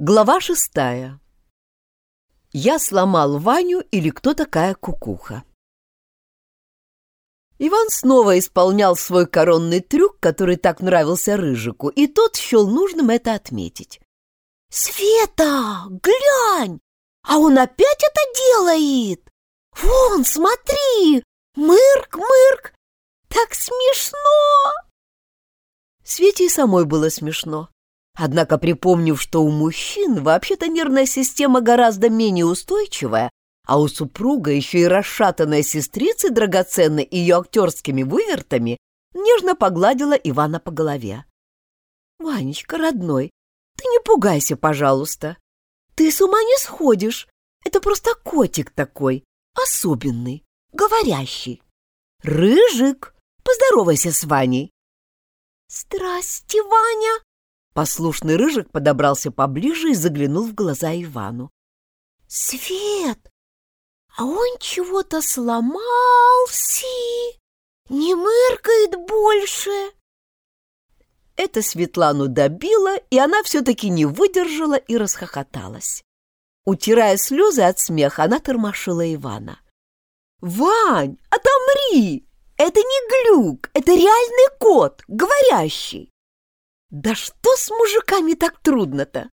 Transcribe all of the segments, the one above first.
Глава шестая. Я сломал Ваню или кто такая кукуха? Иван снова исполнял свой коронный трюк, который так нравился Рыжику, и тот счел нужным это отметить. «Света, глянь! А он опять это делает! Вон, смотри! Мырк, мырк! Так смешно!» Свете и самой было смешно. Однако, припомнив, что у мужчин вообще-то нервная система гораздо менее устойчивая, а у супруга еще и расшатанная сестрица драгоценной ее актерскими вывертами, нежно погладила Ивана по голове. «Ванечка, родной, ты не пугайся, пожалуйста. Ты с ума не сходишь. Это просто котик такой, особенный, говорящий. Рыжик, поздоровайся с Ваней». «Здрасте, Ваня!» Послушный рыжик подобрался поближе и заглянул в глаза Ивану. «Свет! А он чего-то сломался! Не мыркает больше!» Это Светлану добило, и она все-таки не выдержала и расхохоталась. Утирая слезы от смеха, она тормошила Ивана. «Вань, отомри! Это не глюк, это реальный кот, говорящий!» Да что с мужиками так трудно-то?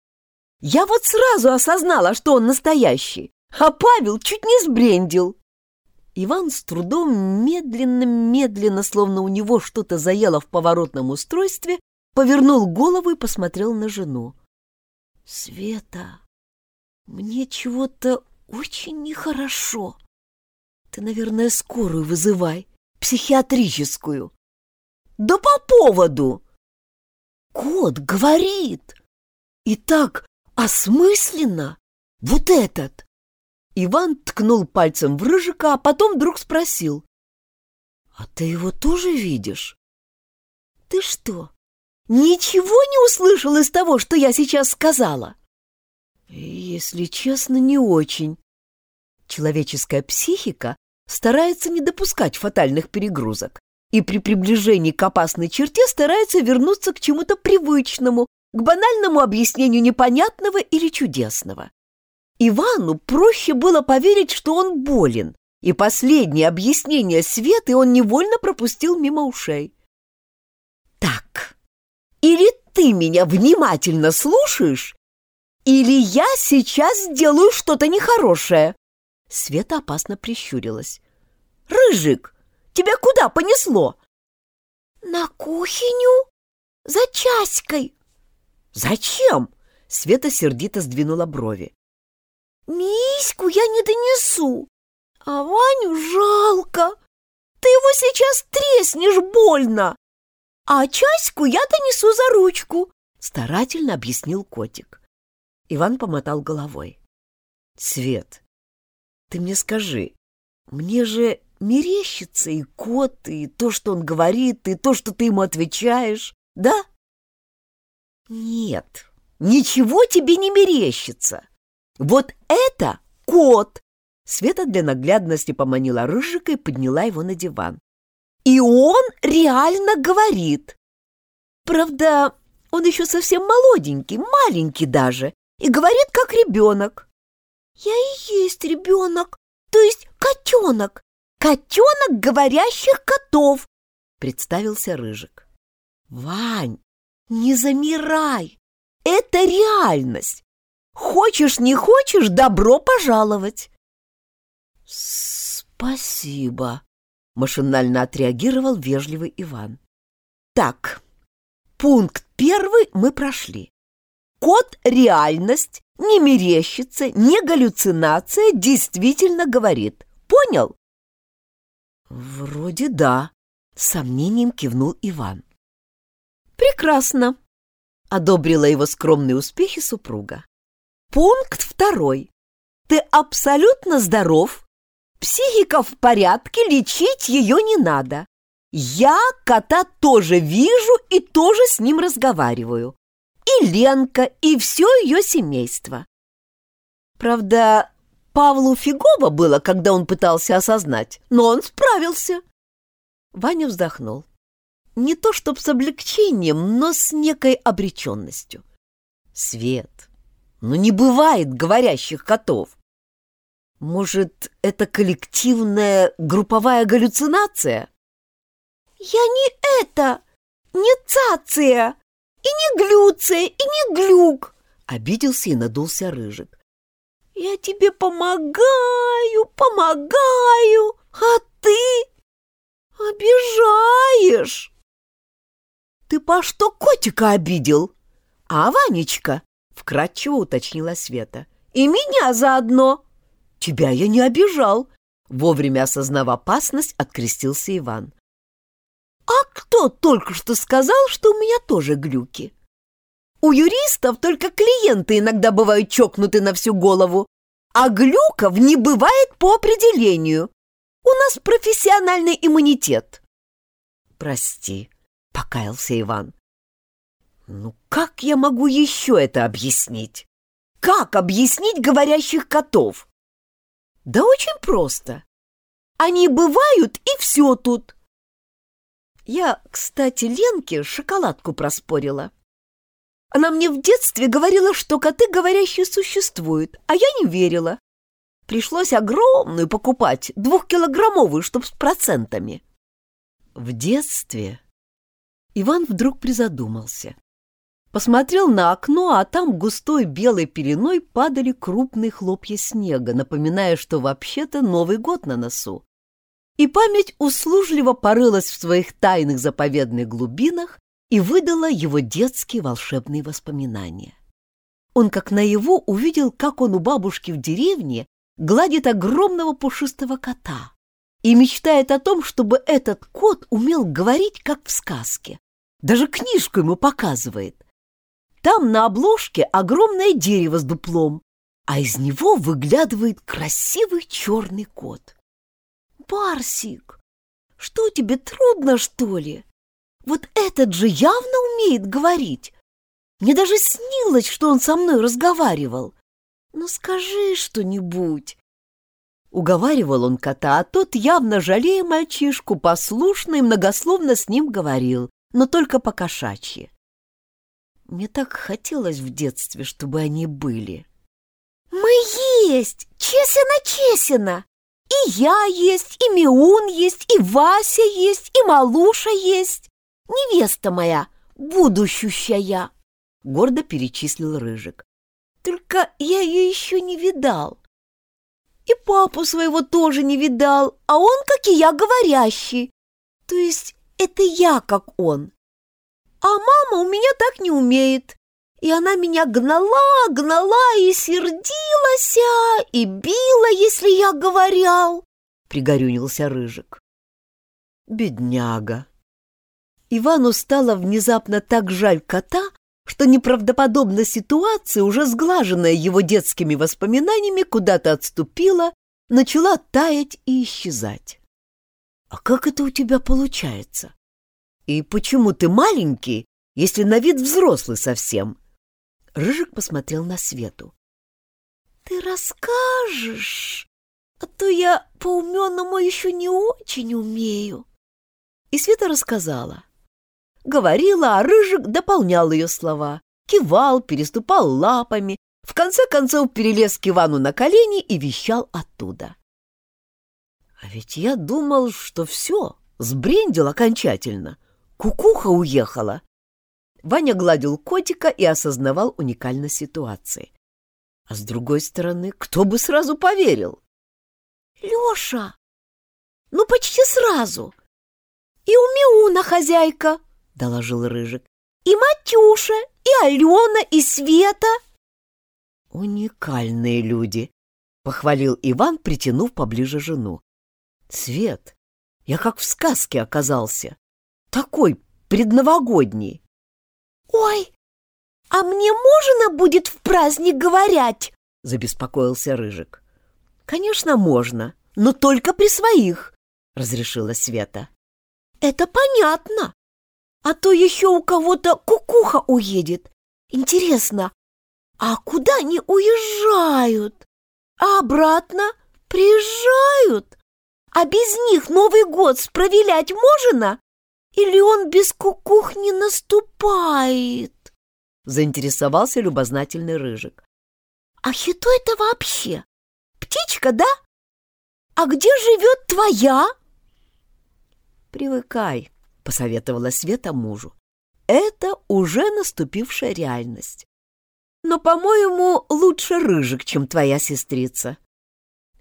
Я вот сразу осознала, что он настоящий, а Павел чуть не сбрендил. Иван с трудом, медленно-медленно, словно у него что-то заело в поворотном устройстве, повернул голову и посмотрел на жену. — Света, мне чего-то очень нехорошо. Ты, наверное, скорую вызывай, психиатрическую. — Да по поводу! Кот говорит! И так осмысленно! Вот этот!» Иван ткнул пальцем в Рыжика, а потом вдруг спросил. «А ты его тоже видишь?» «Ты что, ничего не услышал из того, что я сейчас сказала?» «Если честно, не очень. Человеческая психика старается не допускать фатальных перегрузок и при приближении к опасной черте старается вернуться к чему-то привычному, к банальному объяснению непонятного или чудесного. Ивану проще было поверить, что он болен, и последнее объяснение Светы он невольно пропустил мимо ушей. «Так, или ты меня внимательно слушаешь, или я сейчас сделаю что-то нехорошее!» Света опасно прищурилась. «Рыжик, Тебя куда понесло?» «На кухню? За часькой». «Зачем?» — Света сердито сдвинула брови. «Миську я не донесу, а Ваню жалко. Ты его сейчас треснешь больно, а чаську я донесу за ручку», — старательно объяснил котик. Иван помотал головой. «Свет, ты мне скажи, мне же мерещится и кот, и то, что он говорит, и то, что ты ему отвечаешь, да? Нет, ничего тебе не мерещится. Вот это кот. Света для наглядности поманила Рыжика и подняла его на диван. И он реально говорит. Правда, он еще совсем молоденький, маленький даже, и говорит как ребенок. Я и есть ребенок, то есть котенок, котенок говорящих котов!» — представился Рыжик. «Вань, не замирай! Это реальность! Хочешь, не хочешь, добро пожаловать!» «Спасибо!» — машинально отреагировал вежливый Иван. «Так, пункт первый мы прошли. Кот — реальность, не мерещится, не галлюцинация, действительно говорит. Понял?» «Вроде да», — сомнением кивнул Иван. «Прекрасно», — одобрила его скромные успехи супруга. «Пункт второй. Ты абсолютно здоров, психика в порядке, лечить ее не надо. Я кота тоже вижу и тоже с ним разговариваю. И Ленка, и все ее семейство. Правда, Павлу фигово было, когда он пытался осознать, но он справился. Ваня вздохнул. Не то чтоб с облегчением, но с некой обреченностью. Свет, Но не бывает говорящих котов. Может, это коллективная групповая галлюцинация? Я не это, не цация, и не глюция, и не глюк, обиделся и надулся рыжик. Я тебе помогаю, помогаю, а ты обижаешь. Ты по что котика обидел? А Ванечка, вкратчиво уточнила Света. И меня заодно. Тебя я не обижал. Вовремя осознав опасность, открестился Иван. А кто только что сказал, что у меня тоже глюки? У юристов только клиенты иногда бывают чокнуты на всю голову, а глюков не бывает по определению. У нас профессиональный иммунитет. Прости, покаялся Иван. Ну как я могу еще это объяснить? Как объяснить говорящих котов? Да очень просто. Они бывают, и все тут. Я, кстати, Ленке шоколадку проспорила. Она мне в детстве говорила, что коты говорящие существуют, а я не верила. Пришлось огромную покупать, двухкилограммовую, чтоб с процентами. В детстве Иван вдруг призадумался. Посмотрел на окно, а там густой белой пеленой падали крупные хлопья снега, напоминая, что вообще-то Новый год на носу. И память услужливо порылась в своих тайных заповедных глубинах и выдала его детские волшебные воспоминания. Он как наяву увидел, как он у бабушки в деревне гладит огромного пушистого кота и мечтает о том, чтобы этот кот умел говорить, как в сказке. Даже книжку ему показывает. Там на обложке огромное дерево с дуплом, а из него выглядывает красивый черный кот. «Барсик, что тебе трудно, что ли?» Вот этот же явно умеет говорить. Мне даже снилось, что он со мной разговаривал. Ну скажи что-нибудь. Уговаривал он кота, а тот, явно жалея мальчишку, послушно и многословно с ним говорил, но только по-кошачьи. Мне так хотелось в детстве, чтобы они были. «Мы есть! Чесина-чесина! И я есть, и Миун есть, и Вася есть, и Малуша есть! Невеста моя, будущущая!» Гордо перечислил Рыжик. «Только я ее еще не видал. И папу своего тоже не видал, а он, как и я, говорящий. То есть это я, как он. А мама у меня так не умеет. И она меня гнала, гнала и сердилась, и била, если я говорял, — пригорюнился Рыжик. Бедняга, Ивану стало внезапно так жаль кота, что неправдоподобная ситуация, уже сглаженная его детскими воспоминаниями, куда-то отступила, начала таять и исчезать. «А как это у тебя получается? И почему ты маленький, если на вид взрослый совсем?» Рыжик посмотрел на Свету. «Ты расскажешь, а то я по-уменному еще не очень умею». И Света рассказала говорила, а Рыжик дополнял ее слова, кивал, переступал лапами, в конце концов перелез к Ивану на колени и вещал оттуда. А ведь я думал, что все, сбрендил окончательно. Кукуха уехала. Ваня гладил котика и осознавал уникальность ситуации. А с другой стороны, кто бы сразу поверил? Леша, ну почти сразу. И у Миуна хозяйка, — доложил Рыжик. «И Матюша, и Алена, и Света!» «Уникальные люди!» — похвалил Иван, притянув поближе жену. «Свет, я как в сказке оказался. Такой предновогодний!» «Ой, а мне можно будет в праздник говорять?» — забеспокоился Рыжик. «Конечно, можно, но только при своих», — разрешила Света. «Это понятно», а то еще у кого-то кукуха уедет. Интересно, а куда они уезжают? А обратно приезжают? А без них Новый год справилять можно? Или он без кукух не наступает? Заинтересовался любознательный Рыжик. А хито это вообще? Птичка, да? А где живет твоя? Привыкай, посоветовала Света мужу. Это уже наступившая реальность. Но, по-моему, лучше рыжик, чем твоя сестрица.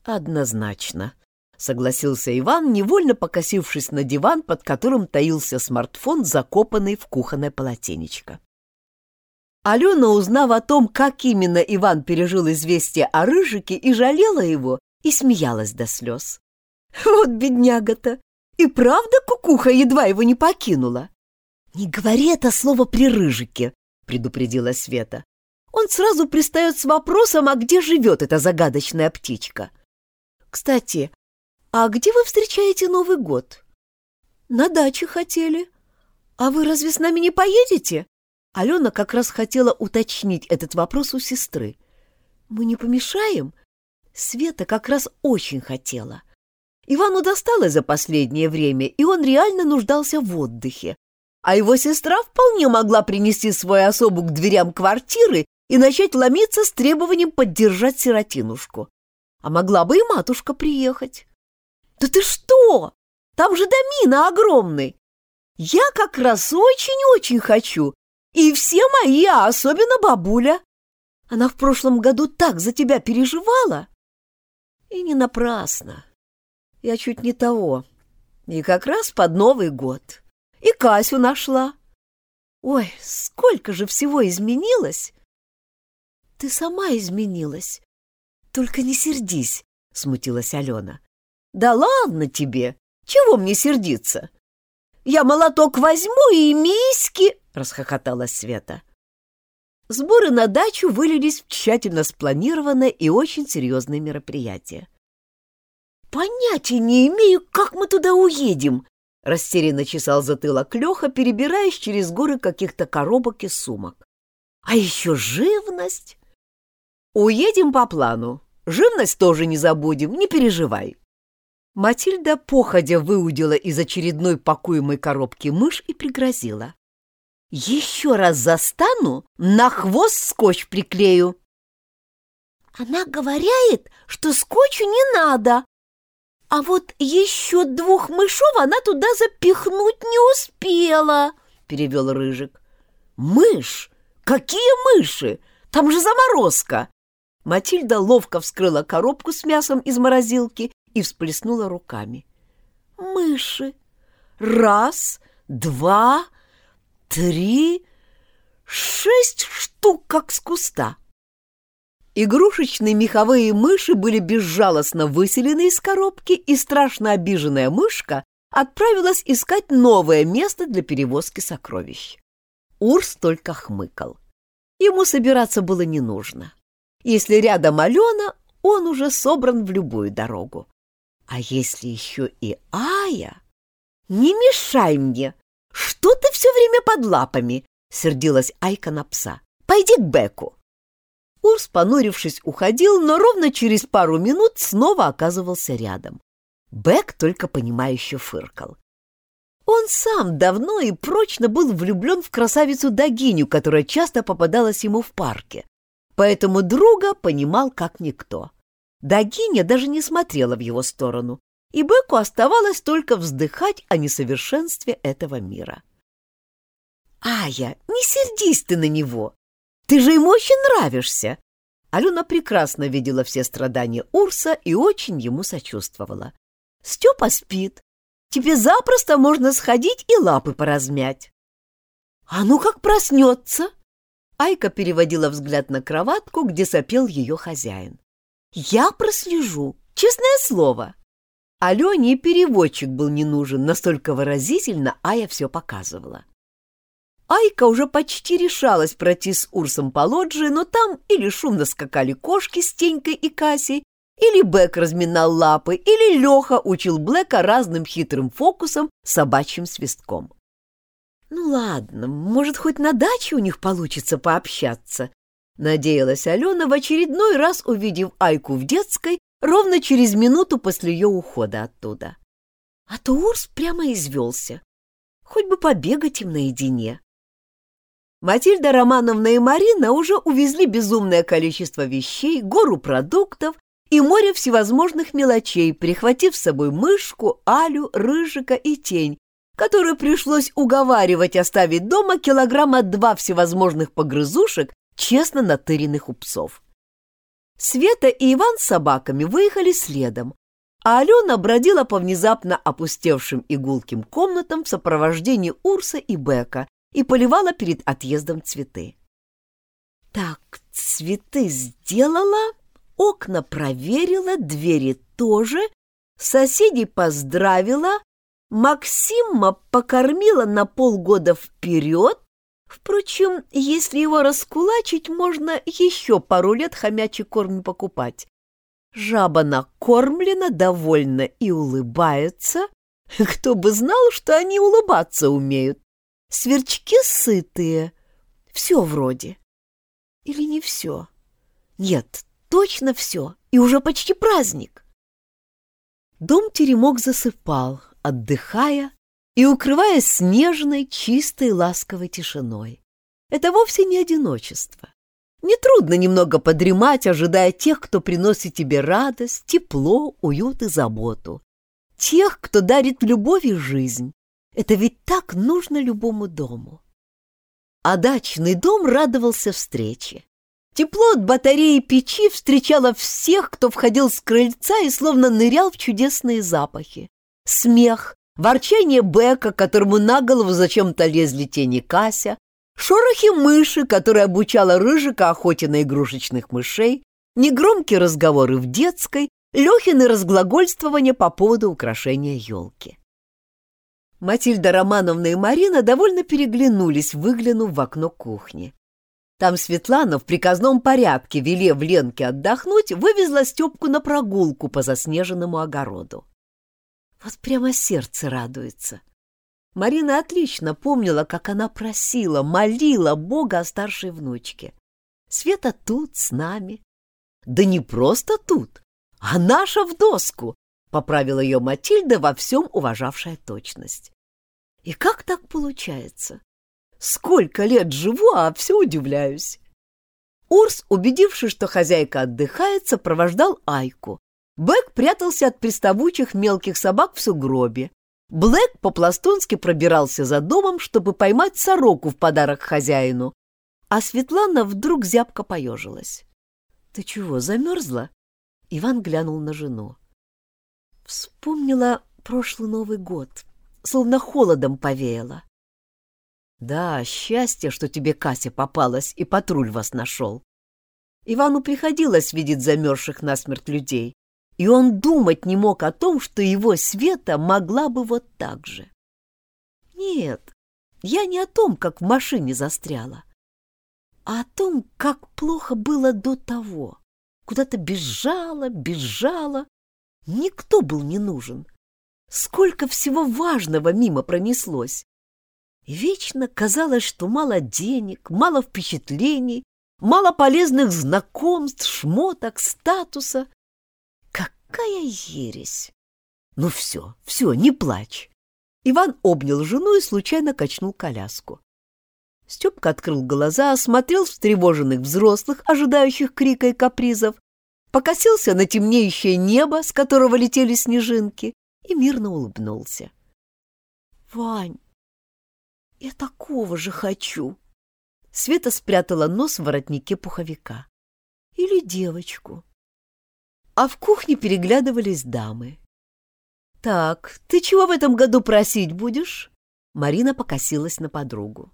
Однозначно, согласился Иван, невольно покосившись на диван, под которым таился смартфон, закопанный в кухонное полотенечко. Алена, узнав о том, как именно Иван пережил известие о Рыжике, и жалела его, и смеялась до слез. Вот бедняга-то! И правда кукуха едва его не покинула? «Не говори это слово при Рыжике», — предупредила Света. «Он сразу пристает с вопросом, а где живет эта загадочная птичка?» «Кстати, а где вы встречаете Новый год?» «На даче хотели. А вы разве с нами не поедете?» Алена как раз хотела уточнить этот вопрос у сестры. «Мы не помешаем?» Света как раз очень хотела. Ивану досталось за последнее время, и он реально нуждался в отдыхе. А его сестра вполне могла принести свою особу к дверям квартиры и начать ломиться с требованием поддержать сиротинушку. А могла бы и матушка приехать. «Да ты что? Там же домина огромный! Я как раз очень-очень хочу, и все мои, а особенно бабуля. Она в прошлом году так за тебя переживала. И не напрасно. Я чуть не того. И как раз под Новый год. И Касю нашла. Ой, сколько же всего изменилось! Ты сама изменилась. Только не сердись, смутилась Алена. Да ладно тебе! Чего мне сердиться? Я молоток возьму и миски, — расхохоталась Света. Сборы на дачу вылились в тщательно спланированное и очень серьезное мероприятие. «Понятия не имею, как мы туда уедем!» — растерянно чесал затылок Леха, перебираясь через горы каких-то коробок и сумок. «А еще живность!» «Уедем по плану. Живность тоже не забудем, не переживай!» Матильда походя выудила из очередной пакуемой коробки мышь и пригрозила. Еще раз застану, на хвост скотч приклею. Она говорит, что скотчу не надо. А вот еще двух мышов она туда запихнуть не успела, перевел Рыжик. Мышь? Какие мыши? Там же заморозка. Матильда ловко вскрыла коробку с мясом из морозилки и всплеснула руками. Мыши. Раз, два, Три, шесть штук, как с куста. Игрушечные меховые мыши были безжалостно выселены из коробки, и страшно обиженная мышка отправилась искать новое место для перевозки сокровищ. Урс только хмыкал. Ему собираться было не нужно. Если рядом Алена, он уже собран в любую дорогу. А если еще и Ая? «Не мешай мне!» «Что ты все время под лапами?» — сердилась Айка на пса. «Пойди к Беку». Урс, понурившись, уходил, но ровно через пару минут снова оказывался рядом. Бек только понимающе фыркал. Он сам давно и прочно был влюблен в красавицу Дагиню, которая часто попадалась ему в парке, поэтому друга понимал как никто. Дагиня даже не смотрела в его сторону, и Беку оставалось только вздыхать о несовершенстве этого мира. «Ая, не сердись ты на него! Ты же ему очень нравишься!» Алена прекрасно видела все страдания Урса и очень ему сочувствовала. «Степа спит. Тебе запросто можно сходить и лапы поразмять». «А ну как проснется!» Айка переводила взгляд на кроватку, где сопел ее хозяин. «Я прослежу, честное слово!» Алене и переводчик был не нужен, настолько выразительно Ая все показывала. Айка уже почти решалась пройти с Урсом по лоджии, но там или шумно скакали кошки с Тенькой и Касей, или Бэк разминал лапы, или Леха учил Блэка разным хитрым фокусам собачьим свистком. «Ну ладно, может, хоть на даче у них получится пообщаться», — надеялась Алена в очередной раз, увидев Айку в детской ровно через минуту после ее ухода оттуда. А то Урс прямо извелся. Хоть бы побегать им наедине. Матильда Романовна и Марина уже увезли безумное количество вещей, гору продуктов и море всевозможных мелочей, прихватив с собой мышку, Алю, Рыжика и Тень, которую пришлось уговаривать оставить дома килограмма два всевозможных погрызушек, честно натыренных у псов. Света и Иван с собаками выехали следом, а Алена бродила по внезапно опустевшим игулким комнатам в сопровождении Урса и Бека и поливала перед отъездом цветы. «Так, цветы сделала, окна проверила, двери тоже, соседей поздравила, Максима покормила на полгода вперед, Впрочем, если его раскулачить, можно еще пару лет хомячий корм покупать. Жаба накормлена, довольна и улыбается. Кто бы знал, что они улыбаться умеют. Сверчки сытые. Все вроде. Или не все? Нет, точно все. И уже почти праздник. Дом-теремок засыпал, отдыхая и укрываясь снежной, чистой, ласковой тишиной. Это вовсе не одиночество. Нетрудно немного подремать, ожидая тех, кто приносит тебе радость, тепло, уют и заботу. Тех, кто дарит любовь и жизнь. Это ведь так нужно любому дому. А дачный дом радовался встрече. Тепло от батареи печи встречало всех, кто входил с крыльца и словно нырял в чудесные запахи. Смех, ворчание Бека, которому на голову зачем-то лезли тени Кася, шорохи мыши, которая обучала Рыжика охоте на игрушечных мышей, негромкие разговоры в детской, Лехины разглагольствования по поводу украшения елки. Матильда Романовна и Марина довольно переглянулись, выглянув в окно кухни. Там Светлана в приказном порядке, велев Ленке отдохнуть, вывезла Степку на прогулку по заснеженному огороду. Вот прямо сердце радуется. Марина отлично помнила, как она просила, молила Бога о старшей внучке. Света тут, с нами. Да не просто тут, а наша в доску, поправила ее Матильда во всем уважавшая точность. И как так получается? Сколько лет живу, а все удивляюсь. Урс, убедившись, что хозяйка отдыхает, сопровождал Айку, Бэк прятался от приставучих мелких собак в сугробе. Блэк по-пластунски пробирался за домом, чтобы поймать сороку в подарок хозяину. А Светлана вдруг зябко поежилась. — Ты чего, замерзла? Иван глянул на жену. Вспомнила прошлый Новый год, словно холодом повеяло. — Да, счастье, что тебе Кася попалась и патруль вас нашел. Ивану приходилось видеть замерзших насмерть людей и он думать не мог о том, что его Света могла бы вот так же. Нет, я не о том, как в машине застряла, а о том, как плохо было до того. Куда-то бежала, бежала. Никто был не нужен. Сколько всего важного мимо пронеслось. Вечно казалось, что мало денег, мало впечатлений, мало полезных знакомств, шмоток, статуса — Какая ересь! Ну все, все, не плачь. Иван обнял жену и случайно качнул коляску. Степка открыл глаза, осмотрел встревоженных взрослых, ожидающих крика и капризов, покосился на темнеющее небо, с которого летели снежинки, и мирно улыбнулся. — Вань, я такого же хочу! Света спрятала нос в воротнике пуховика. — Или девочку а в кухне переглядывались дамы. «Так, ты чего в этом году просить будешь?» Марина покосилась на подругу.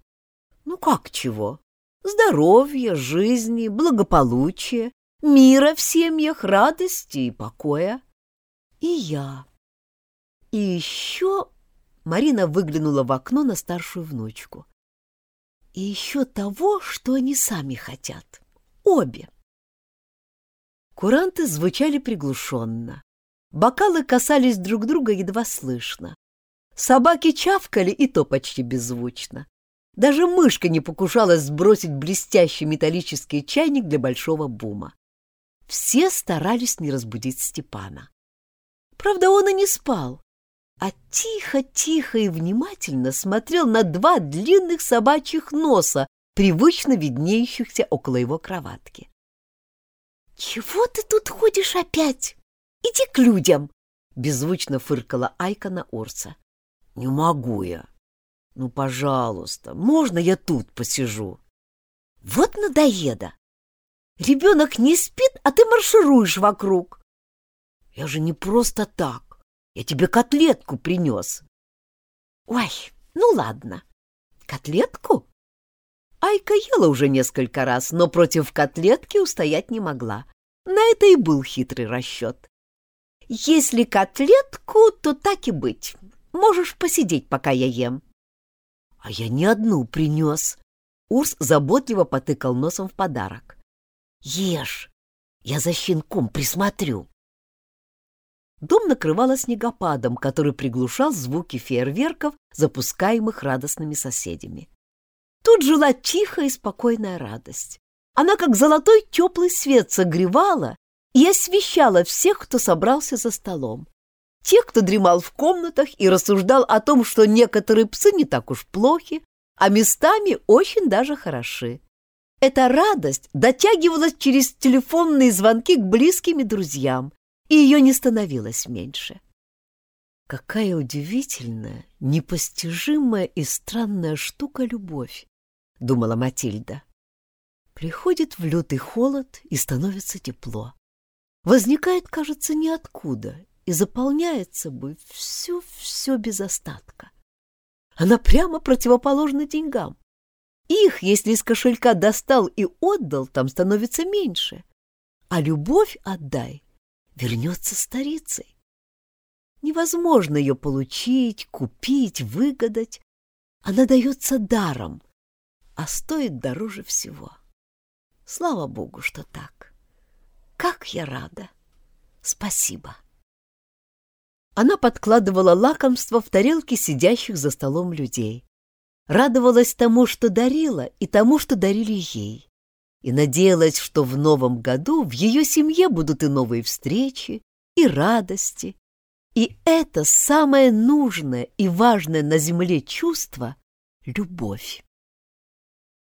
«Ну как чего? Здоровья, жизни, благополучия, мира в семьях, радости и покоя. И я. И еще...» Марина выглянула в окно на старшую внучку. «И еще того, что они сами хотят. Обе». Куранты звучали приглушенно. Бокалы касались друг друга едва слышно. Собаки чавкали, и то почти беззвучно. Даже мышка не покушалась сбросить блестящий металлический чайник для большого бума. Все старались не разбудить Степана. Правда, он и не спал, а тихо-тихо и внимательно смотрел на два длинных собачьих носа, привычно виднеющихся около его кроватки. «Чего ты тут ходишь опять? Иди к людям!» — беззвучно фыркала Айка на Урса. «Не могу я. Ну, пожалуйста, можно я тут посижу?» «Вот надоеда! Ребенок не спит, а ты маршируешь вокруг!» «Я же не просто так. Я тебе котлетку принес». «Ой, ну ладно. Котлетку?» Айка ела уже несколько раз, но против котлетки устоять не могла. На это и был хитрый расчет. «Если котлетку, то так и быть. Можешь посидеть, пока я ем». «А я не одну принес». Урс заботливо потыкал носом в подарок. «Ешь, я за щенком присмотрю». Дом накрывало снегопадом, который приглушал звуки фейерверков, запускаемых радостными соседями. Тут жила тихая и спокойная радость. Она, как золотой теплый свет, согревала и освещала всех, кто собрался за столом. Тех, кто дремал в комнатах и рассуждал о том, что некоторые псы не так уж плохи, а местами очень даже хороши. Эта радость дотягивалась через телефонные звонки к близким и друзьям, и ее не становилось меньше. Какая удивительная, непостижимая и странная штука любовь, думала Матильда. Приходит в лютый холод и становится тепло. Возникает, кажется, ниоткуда и заполняется бы все-все без остатка. Она прямо противоположна деньгам. Их, если из кошелька достал и отдал, там становится меньше. А любовь отдай, вернется старицей. Невозможно ее получить, купить, выгадать. Она дается даром, а стоит дороже всего. Слава Богу, что так. Как я рада! Спасибо. Она подкладывала лакомство в тарелки сидящих за столом людей. Радовалась тому, что дарила, и тому, что дарили ей. И надеялась, что в новом году в ее семье будут и новые встречи, и радости. И это самое нужное и важное на земле чувство — любовь.